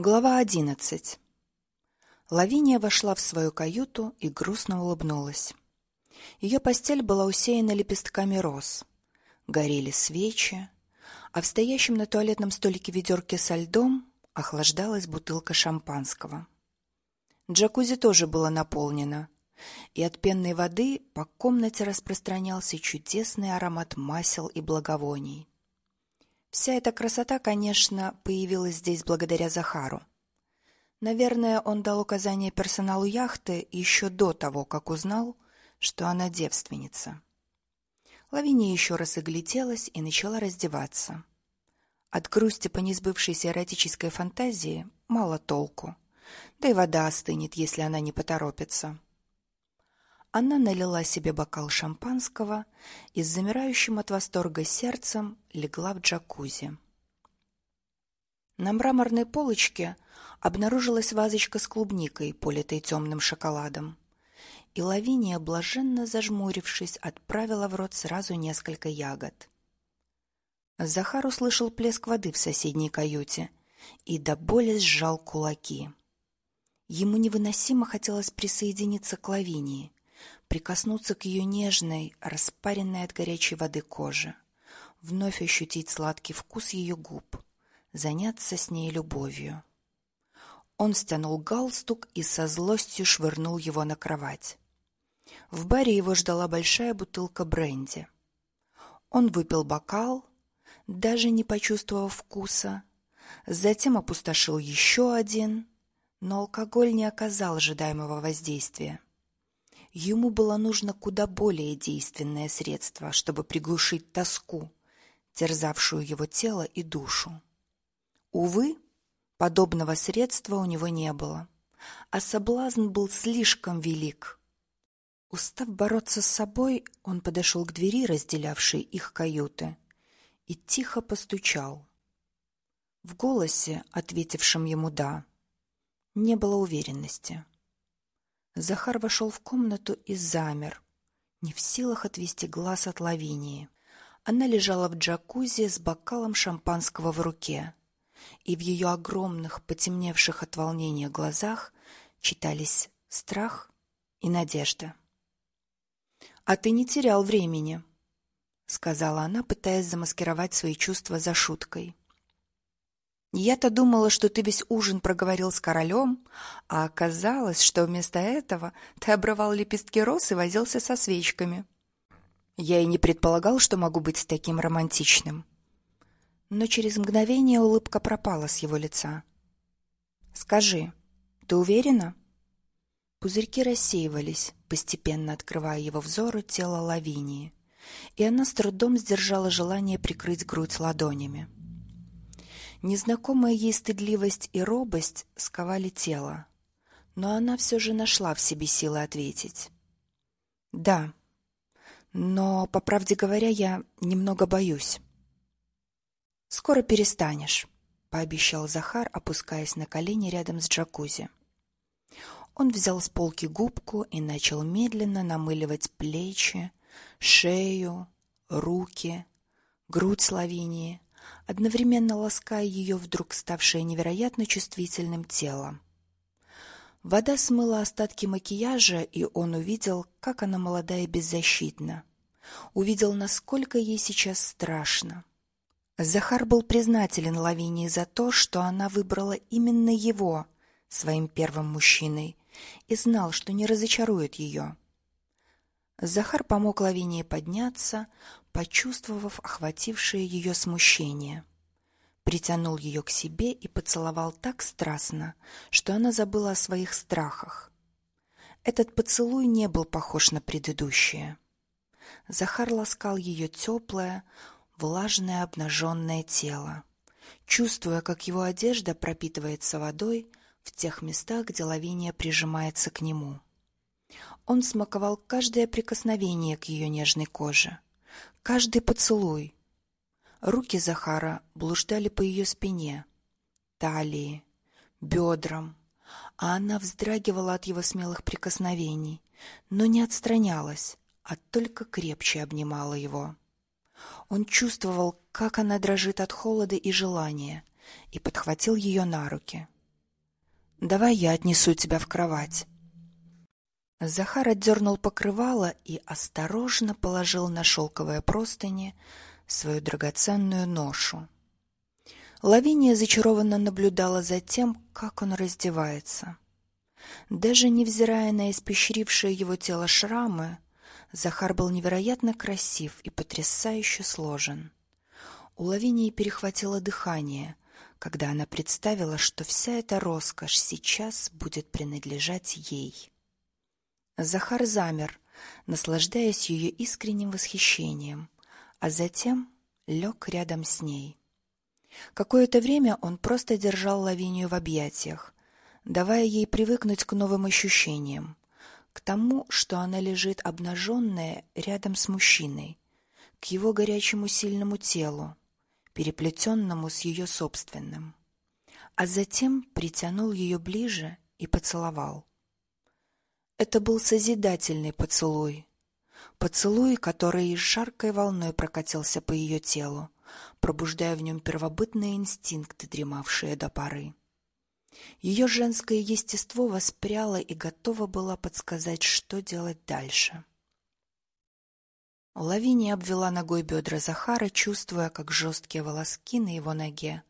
Глава одиннадцать. Лавиния вошла в свою каюту и грустно улыбнулась. Ее постель была усеяна лепестками роз. Горели свечи, а в стоящем на туалетном столике ведерке со льдом охлаждалась бутылка шампанского. Джакузи тоже было наполнено, и от пенной воды по комнате распространялся чудесный аромат масел и благовоний. Вся эта красота, конечно, появилась здесь благодаря Захару. Наверное, он дал указание персоналу яхты еще до того, как узнал, что она девственница. Лавиния еще раз огляделась и начала раздеваться. От грусти по несбывшейся эротической фантазии мало толку. Да и вода остынет, если она не поторопится. Она налила себе бокал шампанского и с замирающим от восторга сердцем легла в джакузи. На мраморной полочке обнаружилась вазочка с клубникой, политой темным шоколадом. И Лавиния, блаженно зажмурившись, отправила в рот сразу несколько ягод. Захар услышал плеск воды в соседней каюте и до боли сжал кулаки. Ему невыносимо хотелось присоединиться к Лавинии, прикоснуться к ее нежной, распаренной от горячей воды коже, вновь ощутить сладкий вкус ее губ, заняться с ней любовью. Он стянул галстук и со злостью швырнул его на кровать. В баре его ждала большая бутылка бренди. Он выпил бокал, даже не почувствовав вкуса, затем опустошил еще один, но алкоголь не оказал ожидаемого воздействия. Ему было нужно куда более действенное средство, чтобы приглушить тоску, терзавшую его тело и душу. Увы, подобного средства у него не было, а соблазн был слишком велик. Устав бороться с собой, он подошел к двери, разделявшей их каюты, и тихо постучал. В голосе, ответившем ему «да», не было уверенности. Захар вошел в комнату и замер, не в силах отвести глаз от Лавинии. Она лежала в джакузи с бокалом шампанского в руке, и в ее огромных, потемневших от волнения глазах читались страх и надежда. «А ты не терял времени», — сказала она, пытаясь замаскировать свои чувства за шуткой. Я-то думала, что ты весь ужин проговорил с королем, а оказалось, что вместо этого ты обрывал лепестки роз и возился со свечками. Я и не предполагал, что могу быть таким романтичным. Но через мгновение улыбка пропала с его лица. Скажи, ты уверена? Пузырьки рассеивались, постепенно открывая его взору тело Лавинии, и она с трудом сдержала желание прикрыть грудь ладонями. Незнакомая ей стыдливость и робость сковали тело, но она все же нашла в себе силы ответить. «Да, но, по правде говоря, я немного боюсь». «Скоро перестанешь», — пообещал Захар, опускаясь на колени рядом с джакузи. Он взял с полки губку и начал медленно намыливать плечи, шею, руки, грудь Славинии, одновременно лаская ее вдруг ставшее невероятно чувствительным телом. Вода смыла остатки макияжа, и он увидел, как она молода и беззащитна. Увидел, насколько ей сейчас страшно. Захар был признателен Лавинии за то, что она выбрала именно его своим первым мужчиной и знал, что не разочарует ее. Захар помог Лавинии подняться, почувствовав охватившее ее смущение. Притянул ее к себе и поцеловал так страстно, что она забыла о своих страхах. Этот поцелуй не был похож на предыдущие. Захар ласкал ее теплое, влажное обнаженное тело, чувствуя, как его одежда пропитывается водой в тех местах, где Лавиния прижимается к нему. Он смаковал каждое прикосновение к ее нежной коже, каждый поцелуй. Руки Захара блуждали по ее спине, талии, бедрам, а она вздрагивала от его смелых прикосновений, но не отстранялась, а только крепче обнимала его. Он чувствовал, как она дрожит от холода и желания, и подхватил ее на руки. Давай я отнесу тебя в кровать. Захар отдернул покрывало и осторожно положил на шелковые простыни свою драгоценную ношу. Лавиния зачарованно наблюдала за тем, как он раздевается. Даже невзирая на испещрившие его тело шрамы, Захар был невероятно красив и потрясающе сложен. У Лавинии перехватило дыхание, когда она представила, что вся эта роскошь сейчас будет принадлежать ей. Захар замер, наслаждаясь ее искренним восхищением, а затем лег рядом с ней. Какое-то время он просто держал Лавинию в объятиях, давая ей привыкнуть к новым ощущениям, к тому, что она лежит обнаженная рядом с мужчиной, к его горячему сильному телу, переплетенному с ее собственным. А затем притянул ее ближе и поцеловал. Это был созидательный поцелуй. Поцелуй, который жаркой волной прокатился по ее телу, пробуждая в нем первобытные инстинкты, дремавшие до поры. Ее женское естество воспряло и готово было подсказать, что делать дальше. Лавиния обвела ногой бедра Захара, чувствуя, как жесткие волоски на его ноге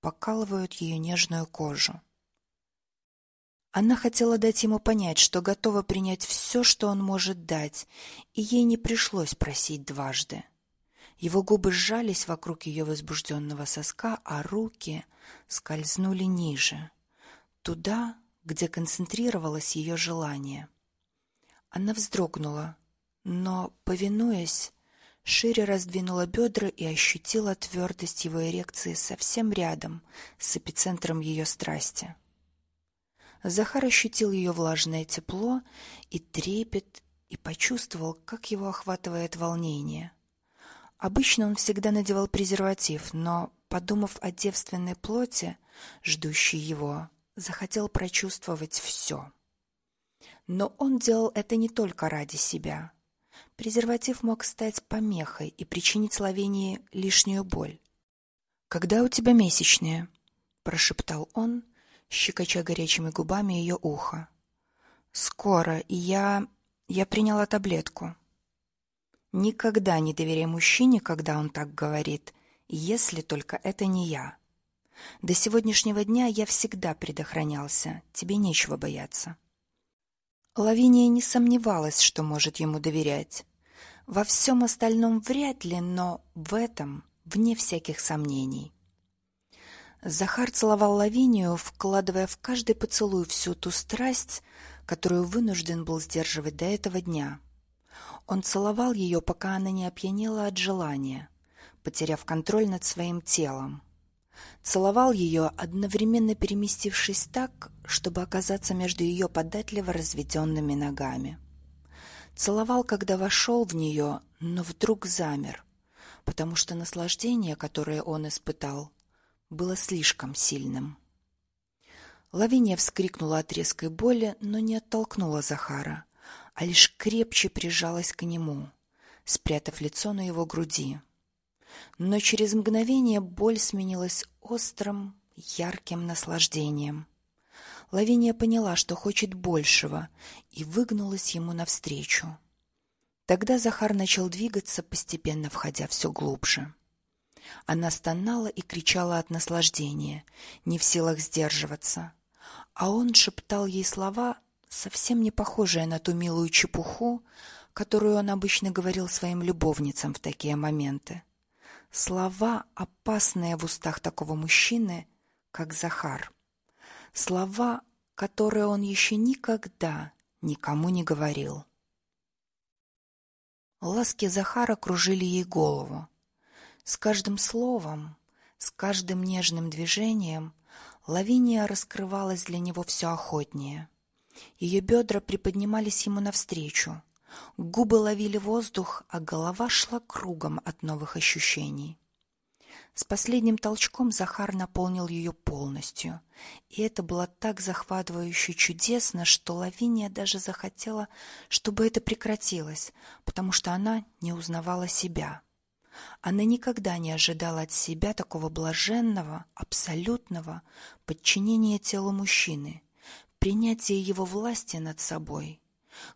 покалывают ее нежную кожу. Она хотела дать ему понять, что готова принять все, что он может дать, и ей не пришлось просить дважды. Его губы сжались вокруг ее возбужденного соска, а руки скользнули ниже, туда, где концентрировалось ее желание. Она вздрогнула, но, повинуясь, шире раздвинула бедра и ощутила твердость его эрекции совсем рядом с эпицентром ее страсти. Захар ощутил ее влажное тепло и трепет и почувствовал, как его охватывает волнение. Обычно он всегда надевал презерватив, но, подумав о девственной плоти, ждущей его, захотел прочувствовать все. Но он делал это не только ради себя. Презерватив мог стать помехой и причинить Словении лишнюю боль. «Когда у тебя месячные?» – прошептал он – щекоча горячими губами ее ухо. «Скоро, и я... я приняла таблетку». Никогда не доверяй мужчине, когда он так говорит, если только это не я. До сегодняшнего дня я всегда предохранялся, тебе нечего бояться. Лавиния не сомневалась, что может ему доверять. Во всем остальном вряд ли, но в этом вне всяких сомнений. Захар целовал Лавинию, вкладывая в каждый поцелуй всю ту страсть, которую вынужден был сдерживать до этого дня. Он целовал ее, пока она не опьянела от желания, потеряв контроль над своим телом. Целовал ее, одновременно переместившись так, чтобы оказаться между ее податливо разведенными ногами. Целовал, когда вошел в нее, но вдруг замер, потому что наслаждение, которое он испытал, было слишком сильным. Лавиния вскрикнула от резкой боли, но не оттолкнула Захара, а лишь крепче прижалась к нему, спрятав лицо на его груди. Но через мгновение боль сменилась острым, ярким наслаждением. Лавиния поняла, что хочет большего, и выгнулась ему навстречу. Тогда Захар начал двигаться, постепенно входя все глубже. Она стонала и кричала от наслаждения, не в силах сдерживаться. А он шептал ей слова, совсем не похожие на ту милую чепуху, которую он обычно говорил своим любовницам в такие моменты. Слова, опасные в устах такого мужчины, как Захар. Слова, которые он еще никогда никому не говорил. Ласки Захара кружили ей голову. С каждым словом, с каждым нежным движением Лавиния раскрывалась для него все охотнее. Ее бедра приподнимались ему навстречу, губы ловили воздух, а голова шла кругом от новых ощущений. С последним толчком Захар наполнил ее полностью, и это было так захватывающе чудесно, что Лавиния даже захотела, чтобы это прекратилось, потому что она не узнавала себя. Она никогда не ожидала от себя такого блаженного, абсолютного подчинения телу мужчины, принятия его власти над собой,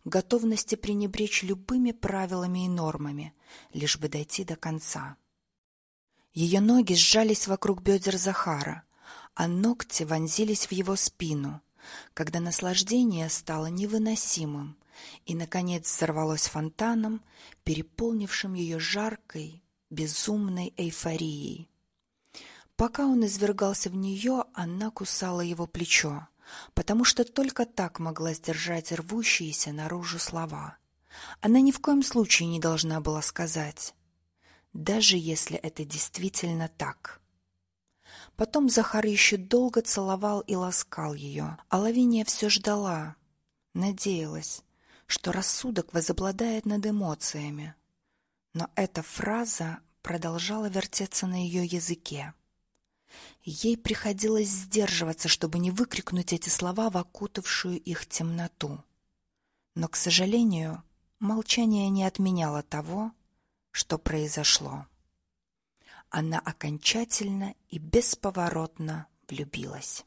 готовности пренебречь любыми правилами и нормами, лишь бы дойти до конца. Ее ноги сжались вокруг бедер Захара, а ногти вонзились в его спину, когда наслаждение стало невыносимым и, наконец, взорвалось фонтаном, переполнившим ее жаркой, безумной эйфорией. Пока он извергался в нее, она кусала его плечо, потому что только так могла сдержать рвущиеся наружу слова. Она ни в коем случае не должна была сказать даже если это действительно так. Потом Захар еще долго целовал и ласкал ее, а Лавиния все ждала, надеялась, что рассудок возобладает над эмоциями. Но эта фраза продолжала вертеться на ее языке. Ей приходилось сдерживаться, чтобы не выкрикнуть эти слова в окутавшую их темноту. Но, к сожалению, молчание не отменяло того, что произошло. Она окончательно и бесповоротно влюбилась.